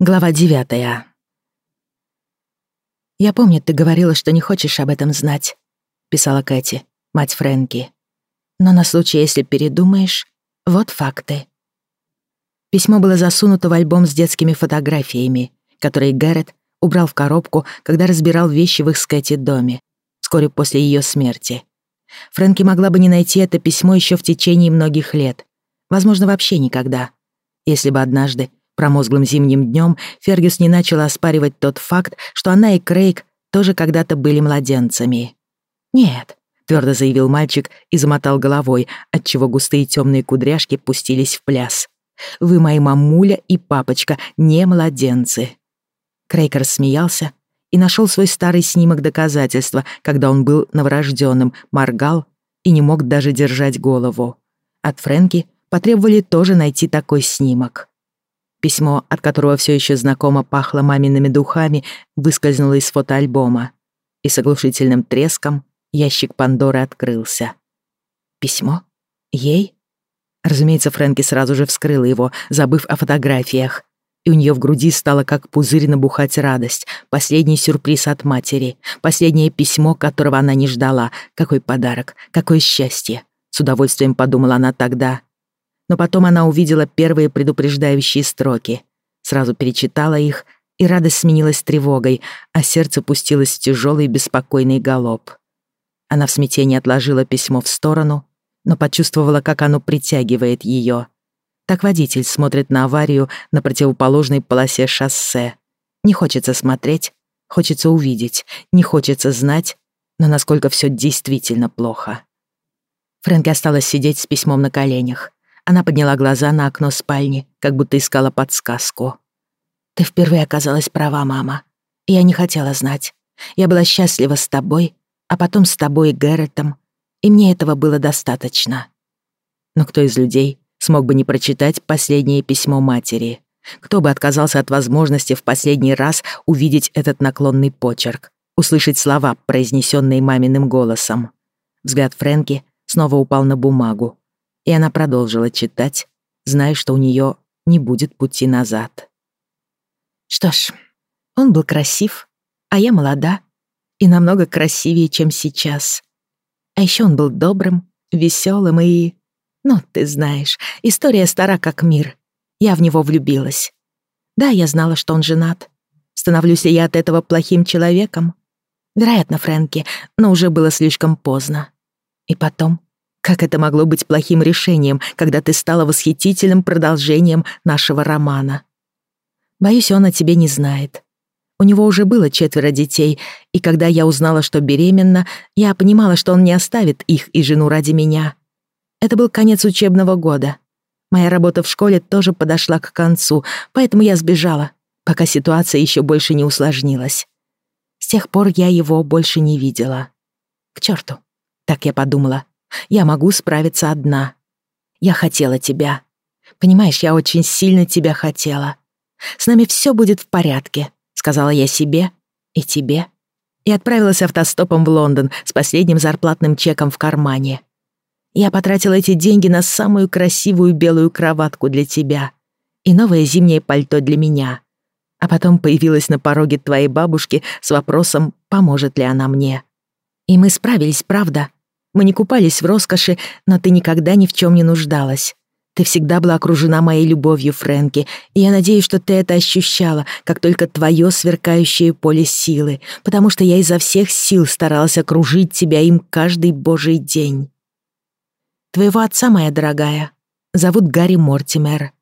Глава девятая. «Я помню, ты говорила, что не хочешь об этом знать», — писала Кэти, мать Фрэнки. «Но на случай, если передумаешь, вот факты». Письмо было засунуто в альбом с детскими фотографиями, которые Гэррет убрал в коробку, когда разбирал вещи в их с Кэти доме, вскоре после ее смерти. Фрэнки могла бы не найти это письмо еще в течение многих лет, возможно, вообще никогда, если бы однажды Промозглым зимним днем Фергюс не начала оспаривать тот факт, что она и Крейг тоже когда-то были младенцами. «Нет», — твердо заявил мальчик и замотал головой, отчего густые темные кудряшки пустились в пляс. «Вы мои мамуля и папочка, не младенцы». Крейг рассмеялся и нашел свой старый снимок доказательства, когда он был новорожденным, моргал и не мог даже держать голову. От Фрэнки потребовали тоже найти такой снимок. Письмо, от которого все еще знакомо пахло мамиными духами, выскользнуло из фотоальбома. И с оглушительным треском ящик Пандоры открылся. Письмо? Ей? Разумеется, Фрэнки сразу же вскрыла его, забыв о фотографиях. И у нее в груди стало как пузырь набухать радость. Последний сюрприз от матери. Последнее письмо, которого она не ждала. Какой подарок, какое счастье. С удовольствием подумала она тогда но потом она увидела первые предупреждающие строки. Сразу перечитала их, и радость сменилась тревогой, а сердце пустилось в тяжелый беспокойный галоп. Она в смятении отложила письмо в сторону, но почувствовала, как оно притягивает ее. Так водитель смотрит на аварию на противоположной полосе шоссе. Не хочется смотреть, хочется увидеть, не хочется знать, но насколько все действительно плохо. Фрэнки осталась сидеть с письмом на коленях. Она подняла глаза на окно спальни, как будто искала подсказку. «Ты впервые оказалась права, мама. Я не хотела знать. Я была счастлива с тобой, а потом с тобой и Гэрретом, и мне этого было достаточно». Но кто из людей смог бы не прочитать последнее письмо матери? Кто бы отказался от возможности в последний раз увидеть этот наклонный почерк, услышать слова, произнесенные маминым голосом? Взгляд Фрэнки снова упал на бумагу, и она продолжила читать, зная, что у нее не будет пути назад. Что ж, он был красив, а я молода и намного красивее, чем сейчас. А еще он был добрым, веселым и... Ну, ты знаешь, история стара как мир. Я в него влюбилась. Да, я знала, что он женат. Становлюсь ли я от этого плохим человеком? Вероятно, Фрэнки, но уже было слишком поздно. И потом, как это могло быть плохим решением, когда ты стала восхитительным продолжением нашего романа? Боюсь, он о тебе не знает. У него уже было четверо детей, и когда я узнала, что беременна, я понимала, что он не оставит их и жену ради меня. Это был конец учебного года. Моя работа в школе тоже подошла к концу, поэтому я сбежала, пока ситуация еще больше не усложнилась. С тех пор я его больше не видела. К черту, так я подумала. Я могу справиться одна. Я хотела тебя. Понимаешь, я очень сильно тебя хотела. С нами все будет в порядке, сказала я себе и тебе. И отправилась автостопом в Лондон с последним зарплатным чеком в кармане. Я потратила эти деньги на самую красивую белую кроватку для тебя и новое зимнее пальто для меня. А потом появилась на пороге твоей бабушки с вопросом, поможет ли она мне. И мы справились, правда? Мы не купались в роскоши, но ты никогда ни в чем не нуждалась. Ты всегда была окружена моей любовью, Фрэнки, и я надеюсь, что ты это ощущала, как только твое сверкающее поле силы, потому что я изо всех сил старалась окружить тебя им каждый божий день. Твоего отца, моя дорогая, зовут Гарри Мортимер.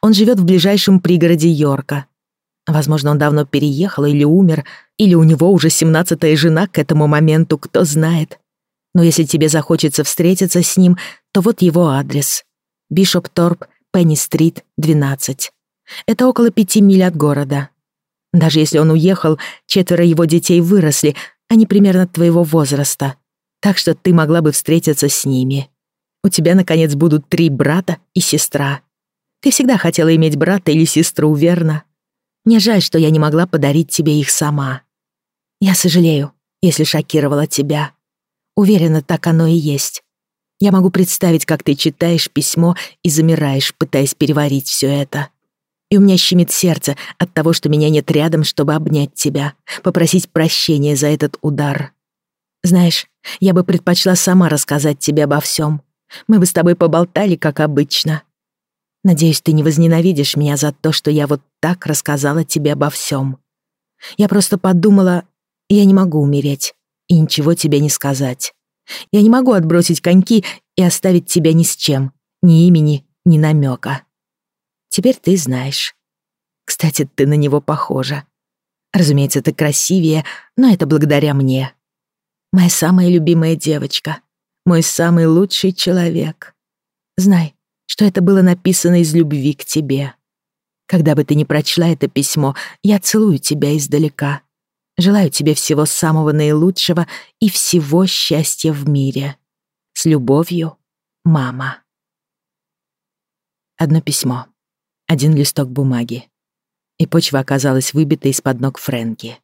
Он живет в ближайшем пригороде Йорка. Возможно, он давно переехал или умер, или у него уже семнадцатая жена к этому моменту, кто знает но если тебе захочется встретиться с ним, то вот его адрес. Бишоп Торп, Пенни-стрит, 12. Это около пяти миль от города. Даже если он уехал, четверо его детей выросли, они примерно твоего возраста. Так что ты могла бы встретиться с ними. У тебя, наконец, будут три брата и сестра. Ты всегда хотела иметь брата или сестру, верно? Мне жаль, что я не могла подарить тебе их сама. Я сожалею, если шокировала тебя. Уверена, так оно и есть. Я могу представить, как ты читаешь письмо и замираешь, пытаясь переварить все это. И у меня щемит сердце от того, что меня нет рядом, чтобы обнять тебя, попросить прощения за этот удар. Знаешь, я бы предпочла сама рассказать тебе обо всем. Мы бы с тобой поболтали, как обычно. Надеюсь, ты не возненавидишь меня за то, что я вот так рассказала тебе обо всем. Я просто подумала, я не могу умереть и ничего тебе не сказать. Я не могу отбросить коньки и оставить тебя ни с чем, ни имени, ни намека. Теперь ты знаешь. Кстати, ты на него похожа. Разумеется, ты красивее, но это благодаря мне. Моя самая любимая девочка. Мой самый лучший человек. Знай, что это было написано из любви к тебе. Когда бы ты ни прочла это письмо, я целую тебя издалека. Желаю тебе всего самого наилучшего и всего счастья в мире. С любовью, мама. Одно письмо. Один листок бумаги. И почва оказалась выбита из-под ног Фрэнки.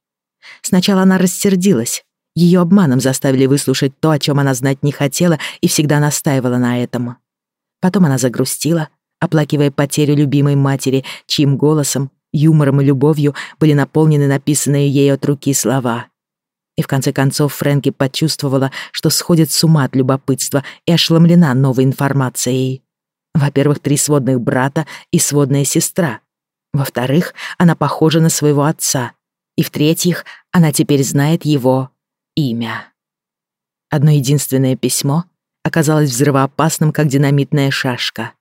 Сначала она рассердилась. Ее обманом заставили выслушать то, о чем она знать не хотела и всегда настаивала на этом. Потом она загрустила, оплакивая потерю любимой матери, чьим голосом, юмором и любовью были наполнены написанные ей от руки слова. И в конце концов Фрэнки почувствовала, что сходит с ума от любопытства и ошеломлена новой информацией. Во-первых, три сводных брата и сводная сестра. Во-вторых, она похожа на своего отца. И в-третьих, она теперь знает его имя. Одно единственное письмо оказалось взрывоопасным, как динамитная шашка.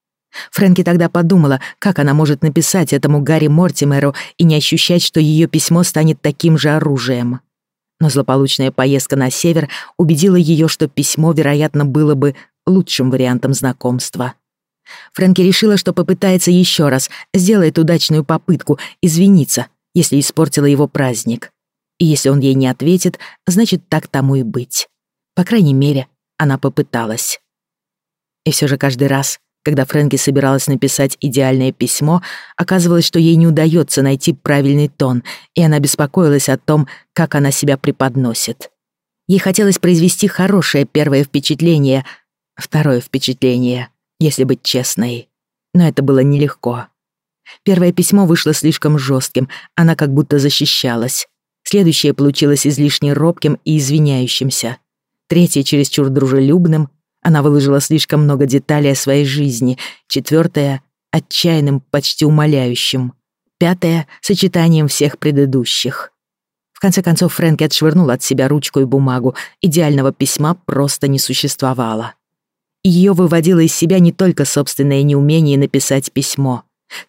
Фрэнки тогда подумала, как она может написать этому Гарри Мортимеру и не ощущать, что ее письмо станет таким же оружием. Но злополучная поездка на север убедила ее, что письмо, вероятно, было бы лучшим вариантом знакомства. Фрэнки решила, что попытается еще раз, сделает удачную попытку извиниться, если испортила его праздник. И если он ей не ответит, значит, так тому и быть. По крайней мере, она попыталась. И все же каждый раз, когда Фрэнки собиралась написать идеальное письмо, оказывалось, что ей не удается найти правильный тон, и она беспокоилась о том, как она себя преподносит. Ей хотелось произвести хорошее первое впечатление, второе впечатление, если быть честной. Но это было нелегко. Первое письмо вышло слишком жестким, она как будто защищалась. Следующее получилось излишне робким и извиняющимся. Третье чересчур дружелюбным, она выложила слишком много деталей о своей жизни. Четвертое — отчаянным, почти умоляющим. Пятое — сочетанием всех предыдущих. В конце концов Фрэнки отшвырнул от себя ручку и бумагу. Идеального письма просто не существовало. Ее выводило из себя не только собственное неумение написать письмо.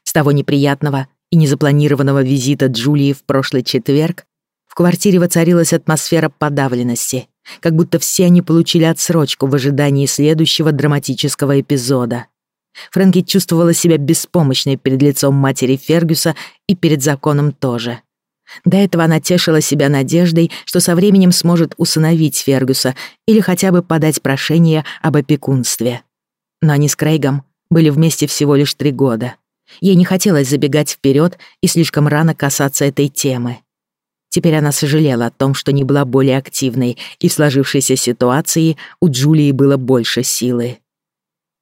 С того неприятного и незапланированного визита Джулии в прошлый четверг в квартире воцарилась атмосфера подавленности как будто все они получили отсрочку в ожидании следующего драматического эпизода. Фрэнки чувствовала себя беспомощной перед лицом матери Фергюса и перед законом тоже. До этого она тешила себя надеждой, что со временем сможет усыновить Фергюса или хотя бы подать прошение об опекунстве. Но они с Крейгом были вместе всего лишь три года. Ей не хотелось забегать вперед и слишком рано касаться этой темы. Теперь она сожалела о том, что не была более активной, и в сложившейся ситуации у Джулии было больше силы.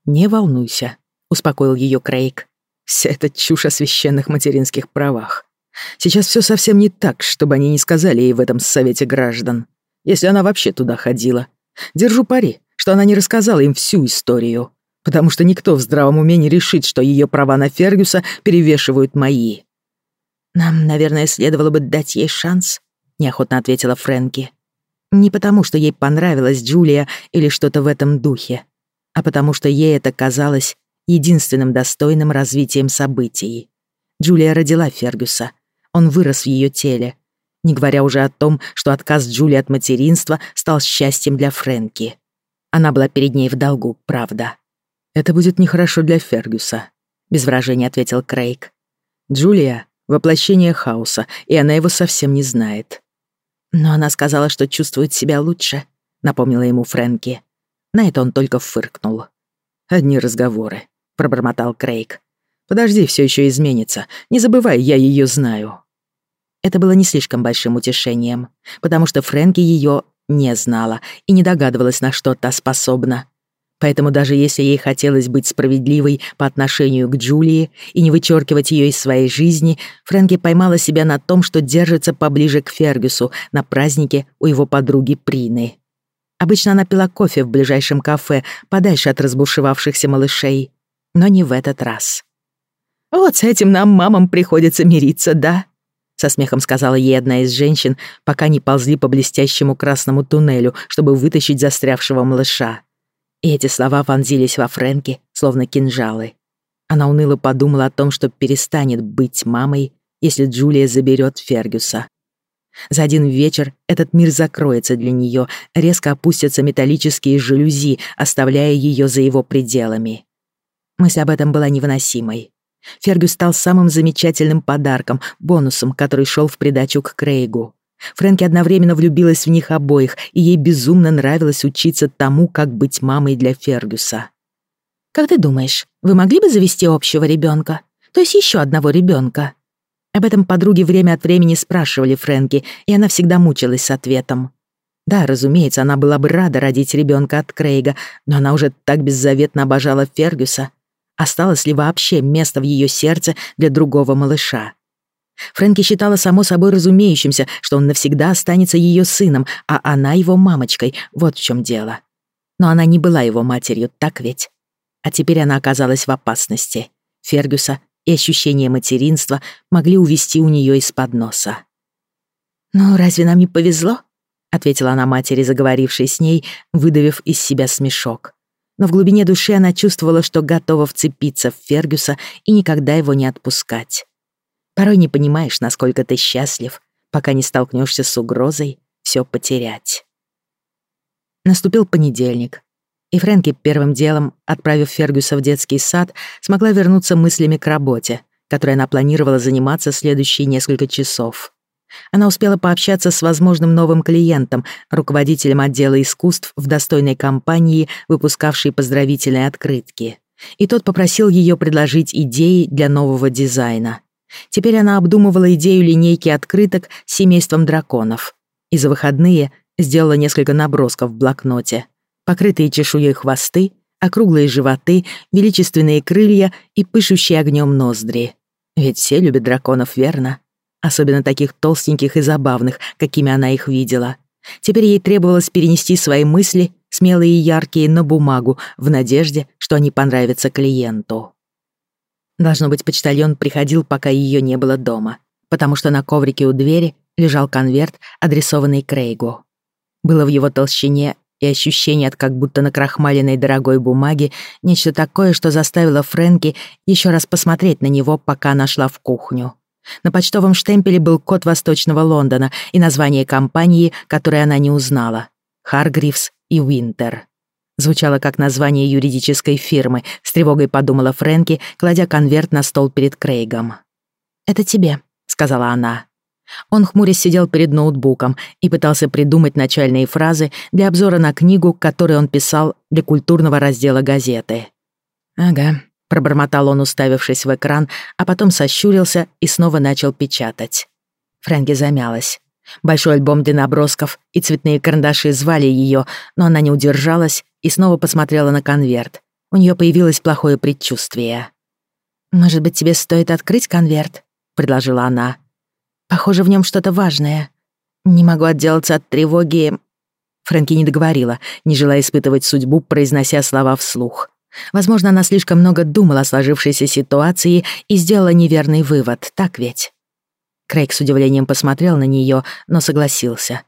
«Не волнуйся», — успокоил ее Крейг. «Вся эта чушь о священных материнских правах. Сейчас все совсем не так, чтобы они не сказали ей в этом совете граждан. Если она вообще туда ходила. Держу пари, что она не рассказала им всю историю, потому что никто в здравом уме не решит, что ее права на Фергюса перевешивают мои. «Нам, наверное, следовало бы дать ей шанс», — неохотно ответила Фрэнки. «Не потому, что ей понравилась Джулия или что-то в этом духе, а потому что ей это казалось единственным достойным развитием событий. Джулия родила Фергюса. Он вырос в ее теле, не говоря уже о том, что отказ Джулии от материнства стал счастьем для Фрэнки. Она была перед ней в долгу, правда. «Это будет нехорошо для Фергюса», — без выражения ответил Крейг. «Джулия воплощение хаоса, и она его совсем не знает. Но она сказала, что чувствует себя лучше, напомнила ему Фрэнки. На это он только фыркнул. Одни разговоры, пробормотал Крейг. Подожди, все еще изменится. Не забывай, я ее знаю. Это было не слишком большим утешением, потому что Фрэнки ее не знала и не догадывалась, на что та способна. Поэтому даже если ей хотелось быть справедливой по отношению к Джулии и не вычеркивать ее из своей жизни, Фрэнки поймала себя на том, что держится поближе к Фергюсу на празднике у его подруги Прины. Обычно она пила кофе в ближайшем кафе, подальше от разбушевавшихся малышей. Но не в этот раз. «Вот с этим нам, мамам, приходится мириться, да?» Со смехом сказала ей одна из женщин, пока не ползли по блестящему красному туннелю, чтобы вытащить застрявшего малыша. И эти слова вонзились во Фрэнки, словно кинжалы. Она уныло подумала о том, что перестанет быть мамой, если Джулия заберет Фергюса. За один вечер этот мир закроется для нее, резко опустятся металлические жалюзи, оставляя ее за его пределами. Мысль об этом была невыносимой. Фергюс стал самым замечательным подарком, бонусом, который шел в придачу к Крейгу. Фрэнки одновременно влюбилась в них обоих, и ей безумно нравилось учиться тому, как быть мамой для Фергюса. «Как ты думаешь, вы могли бы завести общего ребенка? То есть еще одного ребенка?» Об этом подруги время от времени спрашивали Фрэнки, и она всегда мучилась с ответом. Да, разумеется, она была бы рада родить ребенка от Крейга, но она уже так беззаветно обожала Фергюса. Осталось ли вообще место в ее сердце для другого малыша? Фрэнки считала само собой разумеющимся, что он навсегда останется ее сыном, а она его мамочкой, вот в чем дело. Но она не была его матерью, так ведь? А теперь она оказалась в опасности. Фергюса и ощущение материнства могли увести у нее из-под носа. «Ну, разве нам не повезло?» — ответила она матери, заговорившей с ней, выдавив из себя смешок. Но в глубине души она чувствовала, что готова вцепиться в Фергюса и никогда его не отпускать. Порой не понимаешь, насколько ты счастлив, пока не столкнешься с угрозой все потерять. Наступил понедельник, и Фрэнки первым делом, отправив Фергюса в детский сад, смогла вернуться мыслями к работе, которой она планировала заниматься следующие несколько часов. Она успела пообщаться с возможным новым клиентом, руководителем отдела искусств в достойной компании, выпускавшей поздравительные открытки. И тот попросил ее предложить идеи для нового дизайна. Теперь она обдумывала идею линейки открыток с семейством драконов. И за выходные сделала несколько набросков в блокноте. Покрытые чешуей хвосты, округлые животы, величественные крылья и пышущие огнем ноздри. Ведь все любят драконов, верно? Особенно таких толстеньких и забавных, какими она их видела. Теперь ей требовалось перенести свои мысли, смелые и яркие, на бумагу, в надежде, что они понравятся клиенту. Должно быть, почтальон приходил, пока ее не было дома, потому что на коврике у двери лежал конверт, адресованный Крейгу. Было в его толщине и ощущение от как будто накрахмаленной дорогой бумаги нечто такое, что заставило Фрэнки еще раз посмотреть на него, пока она шла в кухню. На почтовом штемпеле был код Восточного Лондона и название компании, которое она не узнала — Харгривс и Уинтер. Звучало как название юридической фирмы, с тревогой подумала Фрэнки, кладя конверт на стол перед Крейгом. «Это тебе», — сказала она. Он хмурясь сидел перед ноутбуком и пытался придумать начальные фразы для обзора на книгу, которую он писал для культурного раздела газеты. «Ага», — пробормотал он, уставившись в экран, а потом сощурился и снова начал печатать. Фрэнки замялась. Большой альбом для набросков и цветные карандаши звали ее, но она не удержалась и снова посмотрела на конверт. У нее появилось плохое предчувствие. «Может быть, тебе стоит открыть конверт?» — предложила она. «Похоже, в нем что-то важное. Не могу отделаться от тревоги...» Фрэнки не договорила, не желая испытывать судьбу, произнося слова вслух. Возможно, она слишком много думала о сложившейся ситуации и сделала неверный вывод, так ведь? Крейг с удивлением посмотрел на нее, но согласился.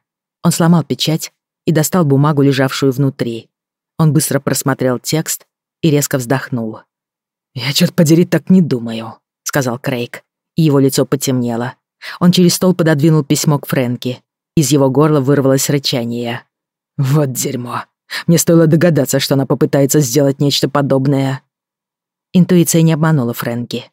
Он сломал печать и достал бумагу, лежавшую внутри. Он быстро просмотрел текст и резко вздохнул. «Я, черт подери, так не думаю», — сказал Крейг, и его лицо потемнело. Он через стол пододвинул письмо к Фрэнки. Из его горла вырвалось рычание. «Вот дерьмо. Мне стоило догадаться, что она попытается сделать нечто подобное». Интуиция не обманула Фрэнки.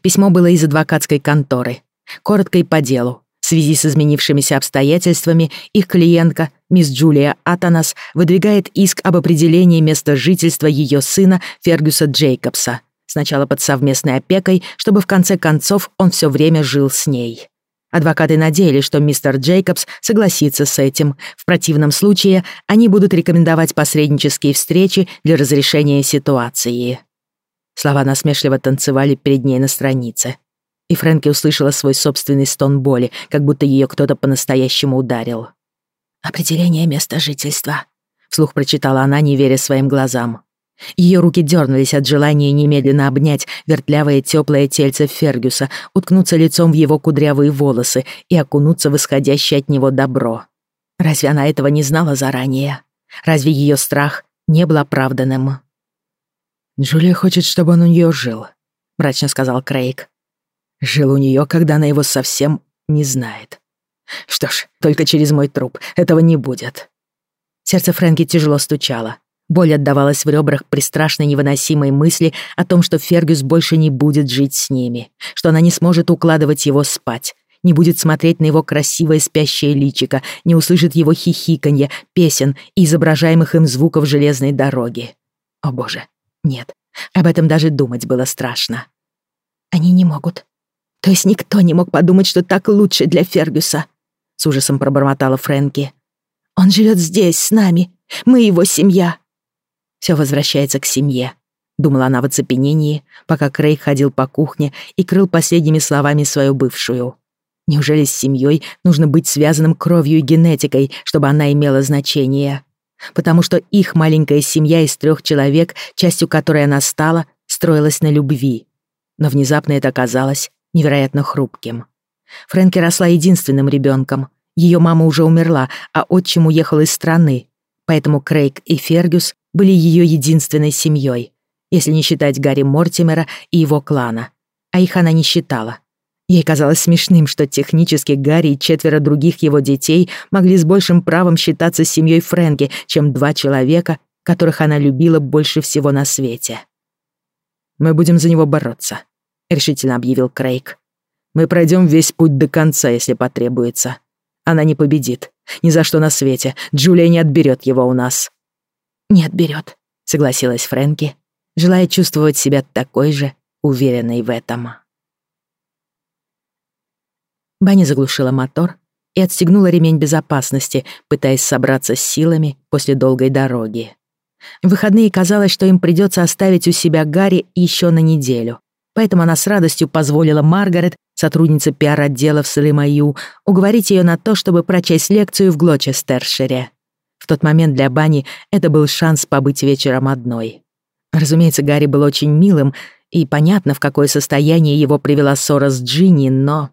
Письмо было из адвокатской конторы. Коротко и по делу. В связи с изменившимися обстоятельствами их клиентка мисс Джулия Атанас выдвигает иск об определении места жительства ее сына Фергюса Джейкобса, сначала под совместной опекой, чтобы в конце концов он все время жил с ней. Адвокаты надеялись, что мистер Джейкобс согласится с этим. В противном случае они будут рекомендовать посреднические встречи для разрешения ситуации. Слова насмешливо танцевали перед ней на странице. И Фрэнки услышала свой собственный стон боли, как будто ее кто-то по-настоящему ударил. «Определение места жительства», — вслух прочитала она, не веря своим глазам. Ее руки дернулись от желания немедленно обнять вертлявое теплое тельце Фергюса, уткнуться лицом в его кудрявые волосы и окунуться в исходящее от него добро. Разве она этого не знала заранее? Разве ее страх не был оправданным? «Джулия хочет, чтобы он у нее жил», — мрачно сказал Крейг. «Жил у нее, когда она его совсем не знает. Что ж, только через мой труп. Этого не будет». Сердце Фрэнки тяжело стучало. Боль отдавалась в ребрах при страшной невыносимой мысли о том, что Фергюс больше не будет жить с ними, что она не сможет укладывать его спать, не будет смотреть на его красивое спящее личико, не услышит его хихиканье, песен и изображаемых им звуков железной дороги. О боже, нет, об этом даже думать было страшно. Они не могут. То есть никто не мог подумать, что так лучше для Фергюса, с ужасом пробормотала Фрэнки. Он живет здесь, с нами. Мы его семья. Все возвращается к семье. Думала она в оцепенении, пока Крейг ходил по кухне и крыл последними словами свою бывшую. Неужели с семьей нужно быть связанным кровью и генетикой, чтобы она имела значение? Потому что их маленькая семья из трех человек, частью которой она стала, строилась на любви. Но внезапно это оказалось невероятно хрупким. Фрэнки росла единственным ребенком. Ее мама уже умерла, а отчим уехал из страны. Поэтому Крейг и Фергюс были ее единственной семьей, если не считать Гарри Мортимера и его клана. А их она не считала. Ей казалось смешным, что технически Гарри и четверо других его детей могли с большим правом считаться семьей Фрэнки, чем два человека, которых она любила больше всего на свете. «Мы будем за него бороться», — решительно объявил Крейг. «Мы пройдем весь путь до конца, если потребуется. Она не победит. Ни за что на свете. Джулия не отберет его у нас. «Не отберет», — согласилась Фрэнки, желая чувствовать себя такой же уверенной в этом. Банни заглушила мотор и отстегнула ремень безопасности, пытаясь собраться с силами после долгой дороги. В выходные казалось, что им придется оставить у себя Гарри еще на неделю, поэтому она с радостью позволила Маргарет, сотруднице пиар-отдела в Салимаю, уговорить ее на то, чтобы прочесть лекцию в Глочестершире. В тот момент для Бани это был шанс побыть вечером одной. Разумеется, Гарри был очень милым, и понятно, в какое состояние его привела ссора с Джинни, но...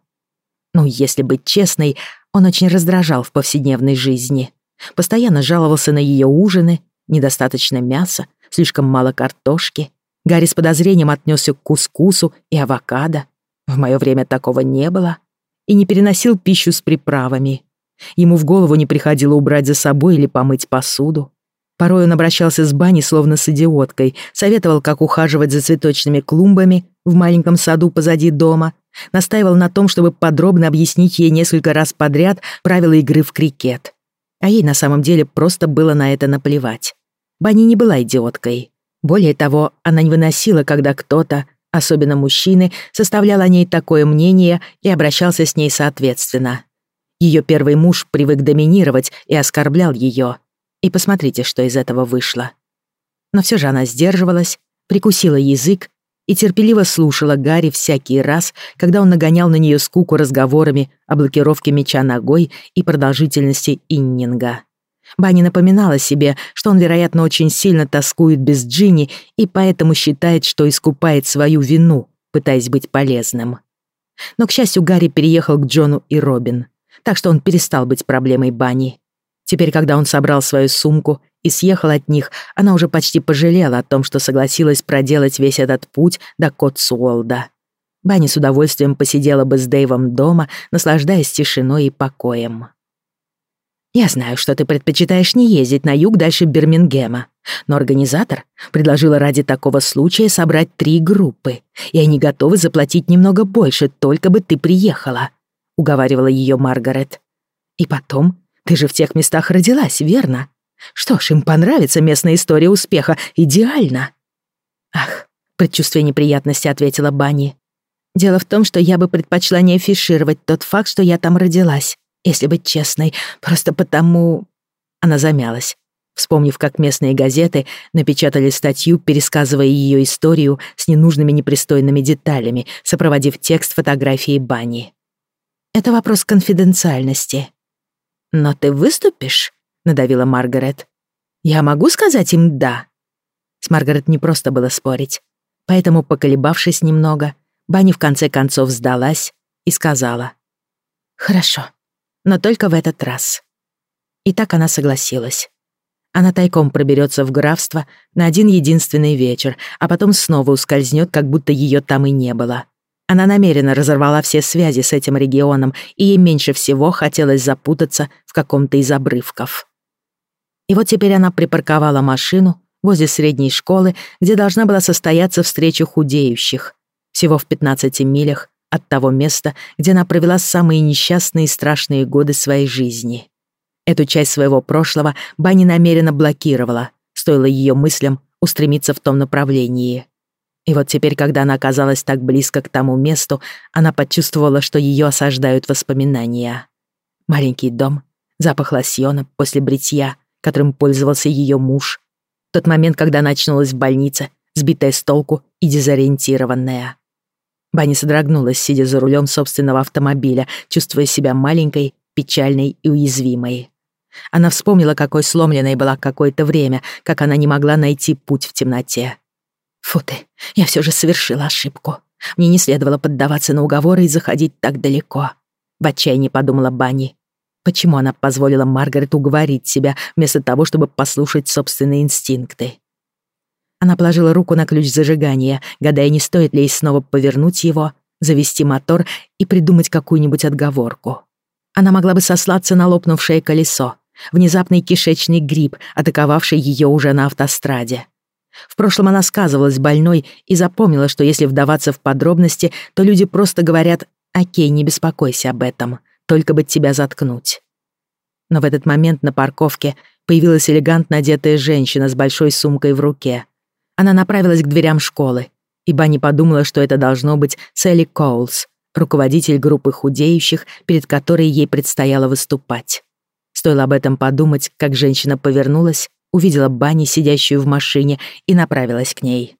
Ну, если быть честной, он очень раздражал в повседневной жизни. Постоянно жаловался на ее ужины, недостаточно мяса, слишком мало картошки. Гарри с подозрением отнесся к кускусу и авокадо. В мое время такого не было. И не переносил пищу с приправами. Ему в голову не приходило убрать за собой или помыть посуду. Порой он обращался с бани словно с идиоткой, советовал, как ухаживать за цветочными клумбами в маленьком саду позади дома, настаивал на том, чтобы подробно объяснить ей несколько раз подряд правила игры в крикет. А ей на самом деле просто было на это наплевать. Бани не была идиоткой. Более того, она не выносила, когда кто-то, особенно мужчины, составлял о ней такое мнение и обращался с ней соответственно. Ее первый муж привык доминировать и оскорблял ее. И посмотрите, что из этого вышло. Но все же она сдерживалась, прикусила язык и терпеливо слушала Гарри всякий раз, когда он нагонял на нее скуку разговорами о блокировке меча ногой и продолжительности иннинга. Банни напоминала себе, что он, вероятно, очень сильно тоскует без Джинни и поэтому считает, что искупает свою вину, пытаясь быть полезным. Но, к счастью, Гарри переехал к Джону и Робин так что он перестал быть проблемой Бани. Теперь, когда он собрал свою сумку и съехал от них, она уже почти пожалела о том, что согласилась проделать весь этот путь до Котсуолда. Банни с удовольствием посидела бы с Дэйвом дома, наслаждаясь тишиной и покоем. «Я знаю, что ты предпочитаешь не ездить на юг дальше Бирмингема, но организатор предложила ради такого случая собрать три группы, и они готовы заплатить немного больше, только бы ты приехала уговаривала ее Маргарет. И потом, ты же в тех местах родилась, верно? Что ж, им понравится местная история успеха. Идеально. Ах, предчувствие неприятности ответила Банни. Дело в том, что я бы предпочла не афишировать тот факт, что я там родилась, если быть честной, просто потому...» Она замялась, вспомнив, как местные газеты напечатали статью, пересказывая ее историю с ненужными непристойными деталями, сопроводив текст фотографии бани. «Это вопрос конфиденциальности». «Но ты выступишь?» — надавила Маргарет. «Я могу сказать им «да»?» С Маргарет не просто было спорить. Поэтому, поколебавшись немного, Банни в конце концов сдалась и сказала. «Хорошо, но только в этот раз». И так она согласилась. Она тайком проберется в графство на один единственный вечер, а потом снова ускользнет, как будто ее там и не было. Она намеренно разорвала все связи с этим регионом, и ей меньше всего хотелось запутаться в каком-то из обрывков. И вот теперь она припарковала машину возле средней школы, где должна была состояться встреча худеющих, всего в 15 милях от того места, где она провела самые несчастные и страшные годы своей жизни. Эту часть своего прошлого Банни намеренно блокировала, стоило ее мыслям устремиться в том направлении. И вот теперь, когда она оказалась так близко к тому месту, она почувствовала, что ее осаждают воспоминания. Маленький дом, запах лосьона после бритья, которым пользовался ее муж, тот момент, когда в больнице, сбитая с толку и дезориентированная. Банни содрогнулась, сидя за рулем собственного автомобиля, чувствуя себя маленькой, печальной и уязвимой. Она вспомнила, какой сломленной была какое-то время, как она не могла найти путь в темноте. «Фу ты, я все же совершила ошибку. Мне не следовало поддаваться на уговоры и заходить так далеко», — в отчаянии подумала Банни. Почему она позволила Маргарет уговорить себя, вместо того, чтобы послушать собственные инстинкты? Она положила руку на ключ зажигания, гадая, не стоит ли ей снова повернуть его, завести мотор и придумать какую-нибудь отговорку. Она могла бы сослаться на лопнувшее колесо, внезапный кишечный грипп, атаковавший ее уже на автостраде. В прошлом она сказывалась больной и запомнила, что если вдаваться в подробности, то люди просто говорят «Окей, не беспокойся об этом, только бы тебя заткнуть». Но в этот момент на парковке появилась элегантно одетая женщина с большой сумкой в руке. Она направилась к дверям школы, и Банни подумала, что это должно быть Селли Коулс, руководитель группы худеющих, перед которой ей предстояло выступать. Стоило об этом подумать, как женщина повернулась, увидела Банни, сидящую в машине, и направилась к ней.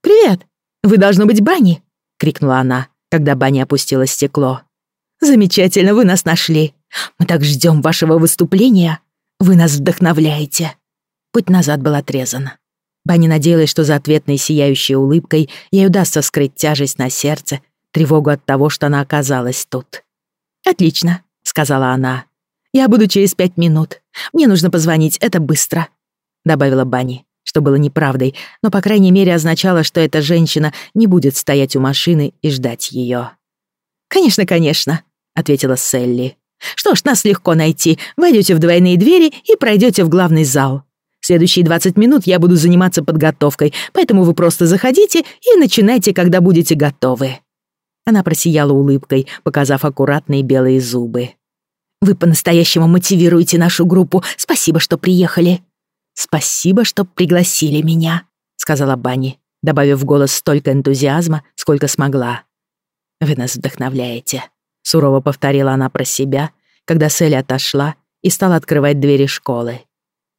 «Привет! Вы должно быть Банни!» — крикнула она, когда Банни опустила стекло. «Замечательно, вы нас нашли. Мы так ждем вашего выступления. Вы нас вдохновляете». Путь назад был отрезан. Банни надеялась, что за ответной сияющей улыбкой ей удастся скрыть тяжесть на сердце, тревогу от того, что она оказалась тут. «Отлично», — сказала она. «Я буду через пять минут. Мне нужно позвонить, это быстро», — добавила Банни, что было неправдой, но, по крайней мере, означало, что эта женщина не будет стоять у машины и ждать ее. «Конечно, конечно», — ответила Селли. «Что ж, нас легко найти. Войдете в двойные двери и пройдете в главный зал. Следующие 20 минут я буду заниматься подготовкой, поэтому вы просто заходите и начинайте, когда будете готовы». Она просияла улыбкой, показав аккуратные белые зубы. «Вы по-настоящему мотивируете нашу группу. Спасибо, что приехали». «Спасибо, что пригласили меня», — сказала Банни, добавив в голос столько энтузиазма, сколько смогла. «Вы нас вдохновляете», — сурово повторила она про себя, когда Селли отошла и стала открывать двери школы.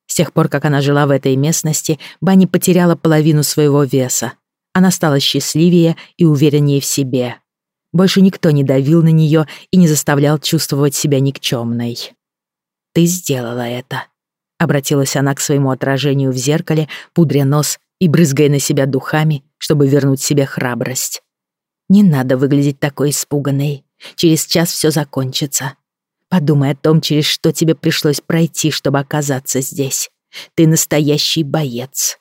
С тех пор, как она жила в этой местности, Банни потеряла половину своего веса. Она стала счастливее и увереннее в себе. Больше никто не давил на нее и не заставлял чувствовать себя никчемной. «Ты сделала это», — обратилась она к своему отражению в зеркале, пудря нос и брызгая на себя духами, чтобы вернуть себе храбрость. «Не надо выглядеть такой испуганной. Через час все закончится. Подумай о том, через что тебе пришлось пройти, чтобы оказаться здесь. Ты настоящий боец».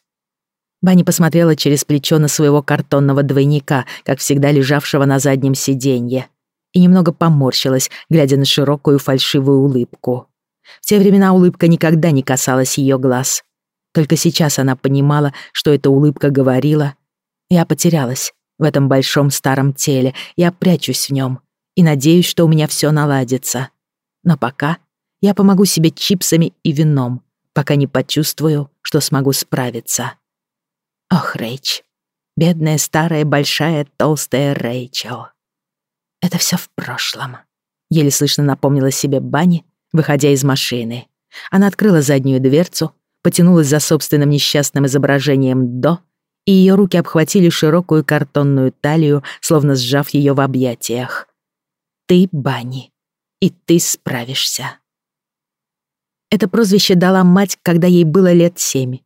Банни посмотрела через плечо на своего картонного двойника, как всегда лежавшего на заднем сиденье, и немного поморщилась, глядя на широкую фальшивую улыбку. В те времена улыбка никогда не касалась ее глаз. Только сейчас она понимала, что эта улыбка говорила «Я потерялась в этом большом старом теле, я прячусь в нем и надеюсь, что у меня все наладится». Но пока я помогу себе чипсами и вином, пока не почувствую, что смогу справиться. Ох, Рэйч, Бедная старая большая толстая Рэйчел. Это все в прошлом. Еле слышно напомнила себе Банни, выходя из машины. Она открыла заднюю дверцу, потянулась за собственным несчастным изображением «до», и ее руки обхватили широкую картонную талию, словно сжав ее в объятиях. «Ты, Банни, и ты справишься». Это прозвище дала мать, когда ей было лет семь.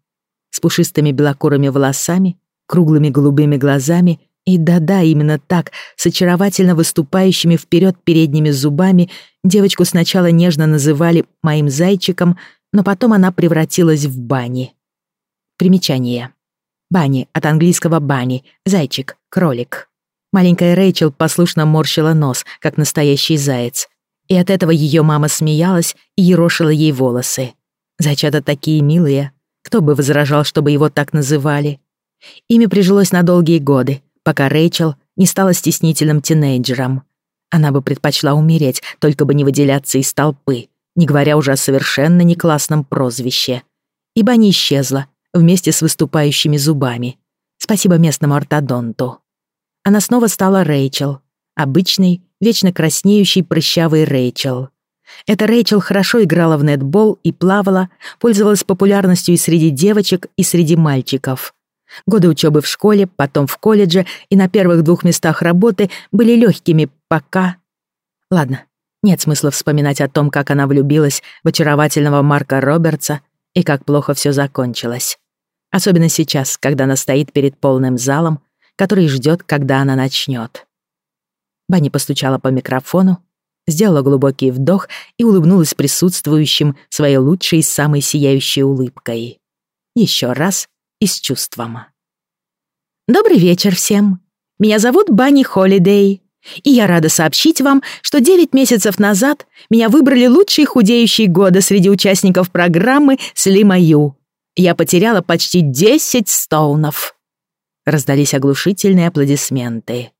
С пушистыми белокурыми волосами, круглыми голубыми глазами и да-да, именно так, с очаровательно выступающими вперед передними зубами, девочку сначала нежно называли «моим зайчиком», но потом она превратилась в Бани. Примечание. Бани от английского бани, зайчик, кролик. Маленькая Рэйчел послушно морщила нос, как настоящий заяц. И от этого ее мама смеялась и ерошила ей волосы. Зайчата такие милые. Кто бы возражал, чтобы его так называли? Имя прижилось на долгие годы, пока Рэйчел не стала стеснительным тинейджером. Она бы предпочла умереть, только бы не выделяться из толпы, не говоря уже о совершенно не классном прозвище. Ибо не исчезла вместе с выступающими зубами. Спасибо местному ортодонту. Она снова стала Рэйчел, обычной, вечно краснеющей прыщавой Рэйчел. Эта Рэйчел хорошо играла в нетбол и плавала, пользовалась популярностью и среди девочек, и среди мальчиков. Годы учебы в школе, потом в колледже и на первых двух местах работы были легкими, пока... Ладно, нет смысла вспоминать о том, как она влюбилась в очаровательного Марка Робертса и как плохо все закончилось. Особенно сейчас, когда она стоит перед полным залом, который ждет, когда она начнет. Банни постучала по микрофону, сделала глубокий вдох и улыбнулась присутствующим своей лучшей и самой сияющей улыбкой. Еще раз и с чувством. Добрый вечер всем. Меня зовут Банни Холидей, и я рада сообщить вам, что 9 месяцев назад меня выбрали лучшие худеющие года среди участников программы Слима. Я потеряла почти 10 стоунов. Раздались оглушительные аплодисменты.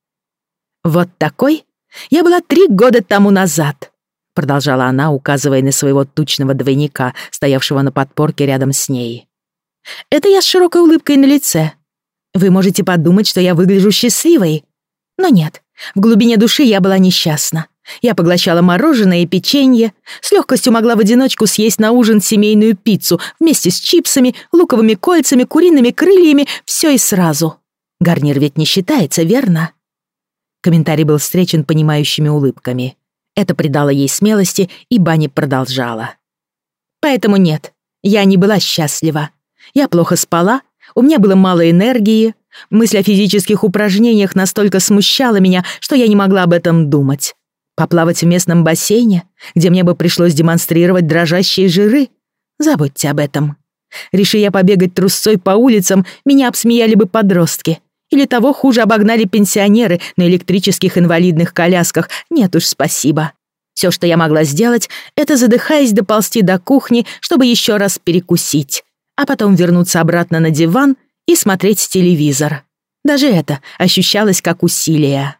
Вот такой я была три года тому назад, продолжала она, указывая на своего тучного двойника, стоявшего на подпорке рядом с ней. Это я с широкой улыбкой на лице. Вы можете подумать, что я выгляжу счастливой. Но нет, в глубине души я была несчастна. Я поглощала мороженое и печенье, с легкостью могла в одиночку съесть на ужин семейную пиццу вместе с чипсами, луковыми кольцами, куриными крыльями, все и сразу. Гарнир ведь не считается, верно? Комментарий был встречен понимающими улыбками. Это придало ей смелости, и Банни продолжала. Поэтому нет, я не была счастлива. Я плохо спала, у меня было мало энергии. Мысль о физических упражнениях настолько смущала меня, что я не могла об этом думать. Поплавать в местном бассейне, где мне бы пришлось демонстрировать дрожащие жиры? Забудьте об этом. Реши я побегать трусцой по улицам, меня обсмеяли бы подростки. Или того хуже обогнали пенсионеры на электрических инвалидных колясках. Нет уж, спасибо. Все, что я могла сделать, это задыхаясь доползти до кухни, чтобы еще раз перекусить а потом вернуться обратно на диван и смотреть телевизор. Даже это ощущалось как усилие.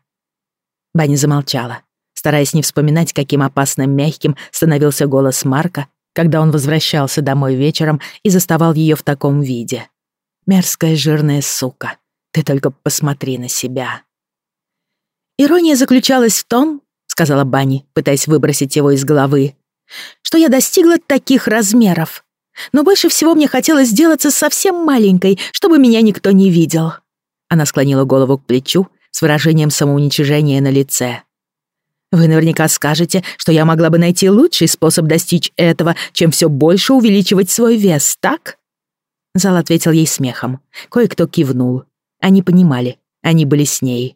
Банни замолчала, стараясь не вспоминать, каким опасным мягким становился голос Марка, когда он возвращался домой вечером и заставал ее в таком виде. «Мерзкая жирная сука, ты только посмотри на себя». «Ирония заключалась в том, — сказала Банни, пытаясь выбросить его из головы, — что я достигла таких размеров, но больше всего мне хотелось сделаться совсем маленькой, чтобы меня никто не видел». Она склонила голову к плечу с выражением самоуничижения на лице. «Вы наверняка скажете, что я могла бы найти лучший способ достичь этого, чем все больше увеличивать свой вес, так?» Зал ответил ей смехом. Кое-кто кивнул. Они понимали, они были с ней.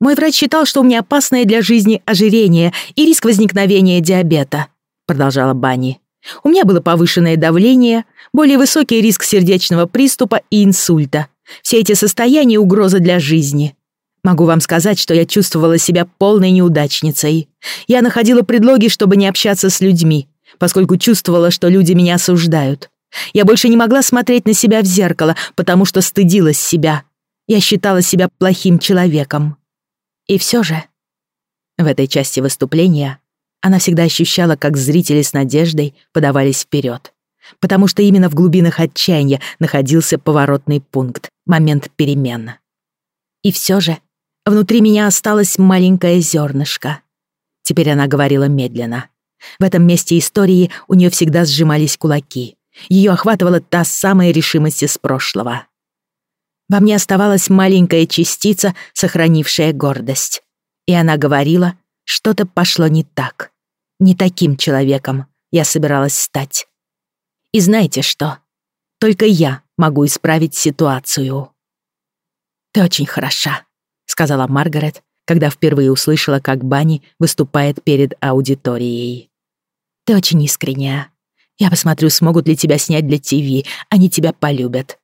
«Мой врач считал, что у меня опасное для жизни ожирение и риск возникновения диабета», продолжала Банни. У меня было повышенное давление, более высокий риск сердечного приступа и инсульта. Все эти состояния — угроза для жизни. Могу вам сказать, что я чувствовала себя полной неудачницей. Я находила предлоги, чтобы не общаться с людьми, поскольку чувствовала, что люди меня осуждают. Я больше не могла смотреть на себя в зеркало, потому что стыдилась себя. Я считала себя плохим человеком. И все же... В этой части выступления она всегда ощущала, как зрители с надеждой подавались вперед. потому что именно в глубинах отчаяния находился поворотный пункт, момент перемен. И все же внутри меня осталось маленькое зернышко. Теперь она говорила медленно. В этом месте истории у нее всегда сжимались кулаки. Ее охватывала та самая решимость из прошлого. Во мне оставалась маленькая частица, сохранившая гордость. И она говорила, что-то пошло не так. Не таким человеком я собиралась стать. И знаете что? Только я могу исправить ситуацию. «Ты очень хороша», — сказала Маргарет, когда впервые услышала, как Банни выступает перед аудиторией. «Ты очень искренняя. Я посмотрю, смогут ли тебя снять для ТВ. Они тебя полюбят».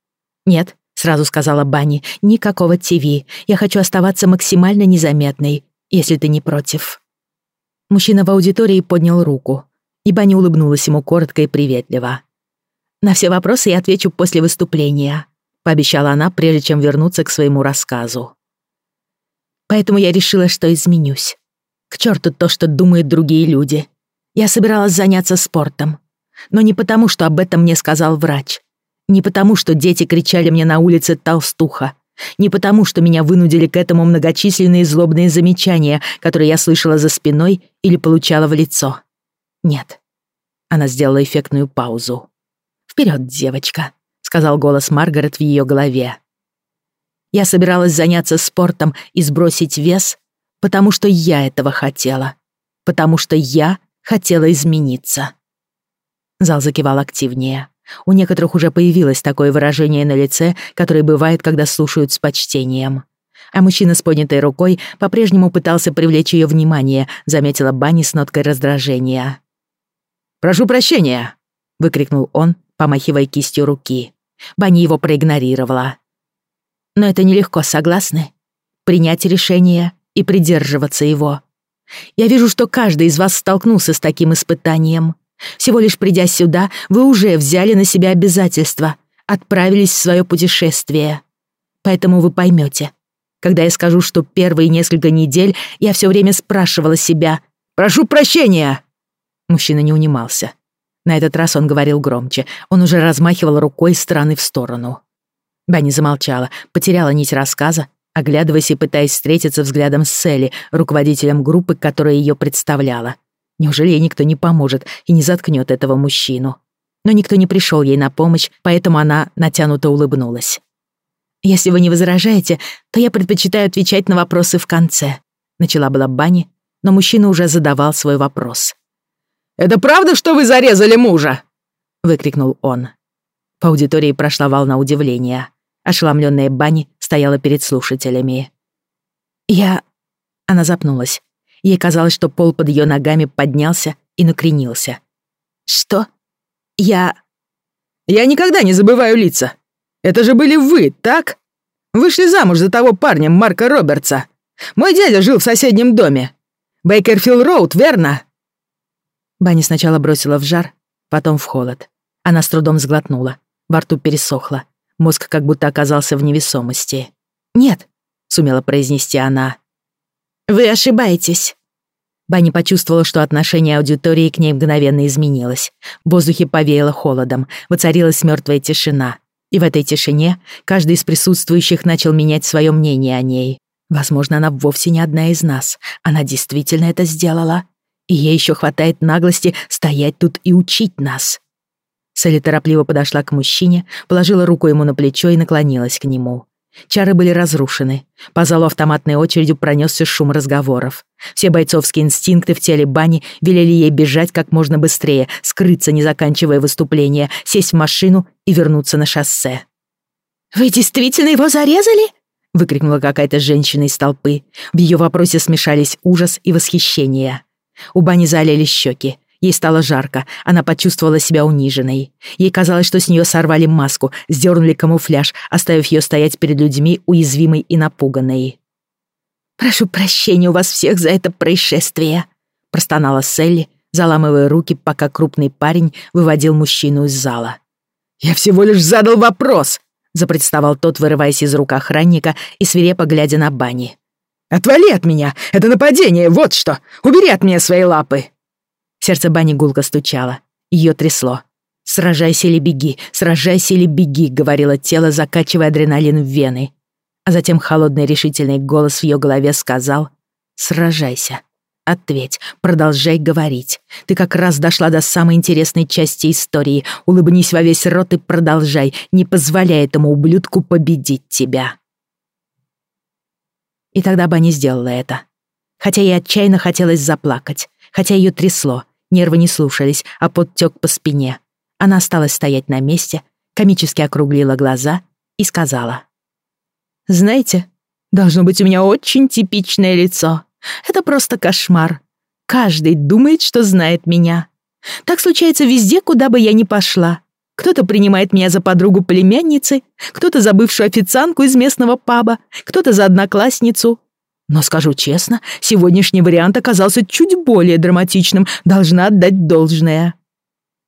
«Нет», — сразу сказала Банни, — «никакого ТВ. Я хочу оставаться максимально незаметной, если ты не против». Мужчина в аудитории поднял руку, и Банни улыбнулась ему коротко и приветливо. «На все вопросы я отвечу после выступления», — пообещала она, прежде чем вернуться к своему рассказу. Поэтому я решила, что изменюсь. К черту то, что думают другие люди. Я собиралась заняться спортом. Но не потому, что об этом мне сказал врач. Не потому, что дети кричали мне на улице «толстуха». Не потому, что меня вынудили к этому многочисленные злобные замечания, которые я слышала за спиной или получала в лицо. Нет. Она сделала эффектную паузу. «Вперед, девочка», — сказал голос Маргарет в ее голове. Я собиралась заняться спортом и сбросить вес, потому что я этого хотела. Потому что я хотела измениться. Зал закивал активнее. У некоторых уже появилось такое выражение на лице, которое бывает, когда слушают с почтением. А мужчина с поднятой рукой по-прежнему пытался привлечь ее внимание, заметила Банни с ноткой раздражения. «Прошу прощения!» — выкрикнул он, помахивая кистью руки. Банни его проигнорировала. «Но это нелегко, согласны? Принять решение и придерживаться его. Я вижу, что каждый из вас столкнулся с таким испытанием. Всего лишь придя сюда, вы уже взяли на себя обязательства, отправились в свое путешествие. Поэтому вы поймете, когда я скажу, что первые несколько недель я все время спрашивала себя «Прошу прощения!» Мужчина не унимался. На этот раз он говорил громче. Он уже размахивал рукой из стороны в сторону. Банни замолчала, потеряла нить рассказа, оглядываясь и пытаясь встретиться взглядом с Селли, руководителем группы, которая ее представляла. Неужели ей никто не поможет и не заткнет этого мужчину? Но никто не пришел ей на помощь, поэтому она натянуто улыбнулась. «Если вы не возражаете, то я предпочитаю отвечать на вопросы в конце», начала была Банни, но мужчина уже задавал свой вопрос. «Это правда, что вы зарезали мужа?» выкрикнул он. По аудитории прошла волна удивления. Ошеломленная Банни стояла перед слушателями. «Я...» Она запнулась. Ей казалось, что пол под ее ногами поднялся и накренился. «Что? Я...» «Я никогда не забываю лица. Это же были вы, так? Вышли замуж за того парня, Марка Робертса. Мой дядя жил в соседнем доме. Бейкерфилл Роуд, верно?» Банни сначала бросила в жар, потом в холод. Она с трудом сглотнула. Во рту пересохло. Мозг как будто оказался в невесомости. «Нет», — сумела произнести она. «Вы ошибаетесь». Банни почувствовала, что отношение аудитории к ней мгновенно изменилось. В воздухе повеяло холодом, воцарилась мертвая тишина. И в этой тишине каждый из присутствующих начал менять свое мнение о ней. Возможно, она вовсе не одна из нас. Она действительно это сделала. И ей еще хватает наглости стоять тут и учить нас. Селли торопливо подошла к мужчине, положила руку ему на плечо и наклонилась к нему. Чары были разрушены. По залу автоматной очередью пронесся шум разговоров. Все бойцовские инстинкты в теле Бани велели ей бежать как можно быстрее, скрыться, не заканчивая выступление, сесть в машину и вернуться на шоссе. «Вы действительно его зарезали?» — выкрикнула какая-то женщина из толпы. В ее вопросе смешались ужас и восхищение. У Бани залили щеки. Ей стало жарко, она почувствовала себя униженной. Ей казалось, что с нее сорвали маску, сдернули камуфляж, оставив ее стоять перед людьми уязвимой и напуганной. «Прошу прощения у вас всех за это происшествие», — простонала Селли, заламывая руки, пока крупный парень выводил мужчину из зала. «Я всего лишь задал вопрос», — запротестовал тот, вырываясь из рук охранника и свирепо глядя на Бани. «Отвали от меня! Это нападение, вот что! Убери от меня свои лапы!» Сердце Бани гулко стучало. Ее трясло. «Сражайся или беги, сражайся или беги», — говорило тело, закачивая адреналин в вены. А затем холодный решительный голос в ее голове сказал «Сражайся». Ответь, продолжай говорить. Ты как раз дошла до самой интересной части истории. Улыбнись во весь рот и продолжай. Не позволяй этому ублюдку победить тебя. И тогда Банни сделала это. Хотя ей отчаянно хотелось заплакать. Хотя ее трясло. Нервы не слушались, а подтек по спине. Она осталась стоять на месте, комически округлила глаза и сказала. «Знаете, должно быть у меня очень типичное лицо. Это просто кошмар. Каждый думает, что знает меня. Так случается везде, куда бы я ни пошла. Кто-то принимает меня за подругу племянницы, кто-то за бывшую официантку из местного паба, кто-то за одноклассницу. Но скажу честно, сегодняшний вариант оказался чуть более драматичным, должна отдать должное.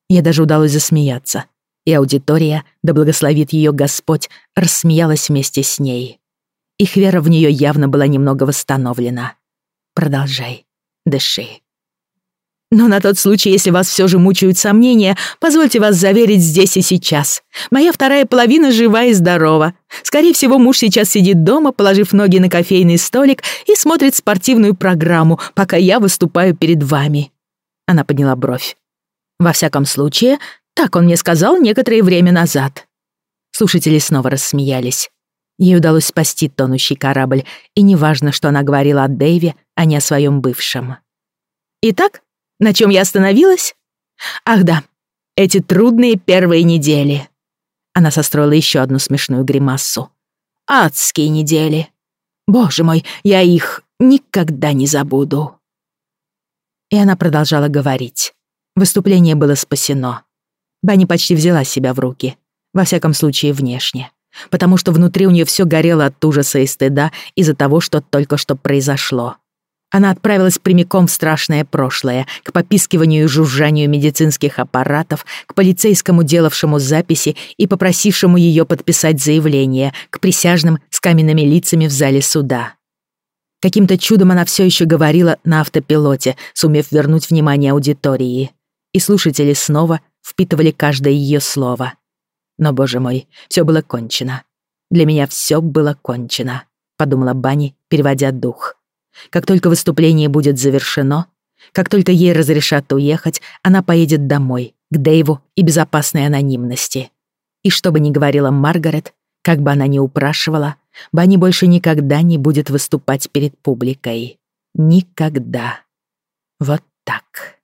Ей даже удалось засмеяться, и аудитория, да благословит ее Господь, рассмеялась вместе с ней. Их вера в нее явно была немного восстановлена. Продолжай. Дыши. Но на тот случай, если вас все же мучают сомнения, позвольте вас заверить здесь и сейчас. Моя вторая половина жива и здорова. Скорее всего, муж сейчас сидит дома, положив ноги на кофейный столик и смотрит спортивную программу, пока я выступаю перед вами. Она подняла бровь. Во всяком случае, так он мне сказал некоторое время назад. Слушатели снова рассмеялись. Ей удалось спасти тонущий корабль, и неважно, что она говорила о Дэйве, а не о своем бывшем. Итак, на чем я остановилась? Ах да, эти трудные первые недели. Она состроила еще одну смешную гримассу. Адские недели. Боже мой, я их никогда не забуду. И она продолжала говорить. Выступление было спасено. Банни почти взяла себя в руки. Во всяком случае, внешне потому что внутри у нее все горело от ужаса и стыда из-за того, что только что произошло. Она отправилась прямиком в страшное прошлое, к попискиванию и жужжанию медицинских аппаратов, к полицейскому, делавшему записи и попросившему ее подписать заявление, к присяжным с каменными лицами в зале суда. Каким-то чудом она все еще говорила на автопилоте, сумев вернуть внимание аудитории. И слушатели снова впитывали каждое ее слово. Но, боже мой, все было кончено. Для меня все было кончено, подумала Бани, переводя дух. Как только выступление будет завершено, как только ей разрешат уехать, она поедет домой, к Дэйву и безопасной анонимности. И что бы ни говорила Маргарет, как бы она ни упрашивала, Бани больше никогда не будет выступать перед публикой. Никогда. Вот так.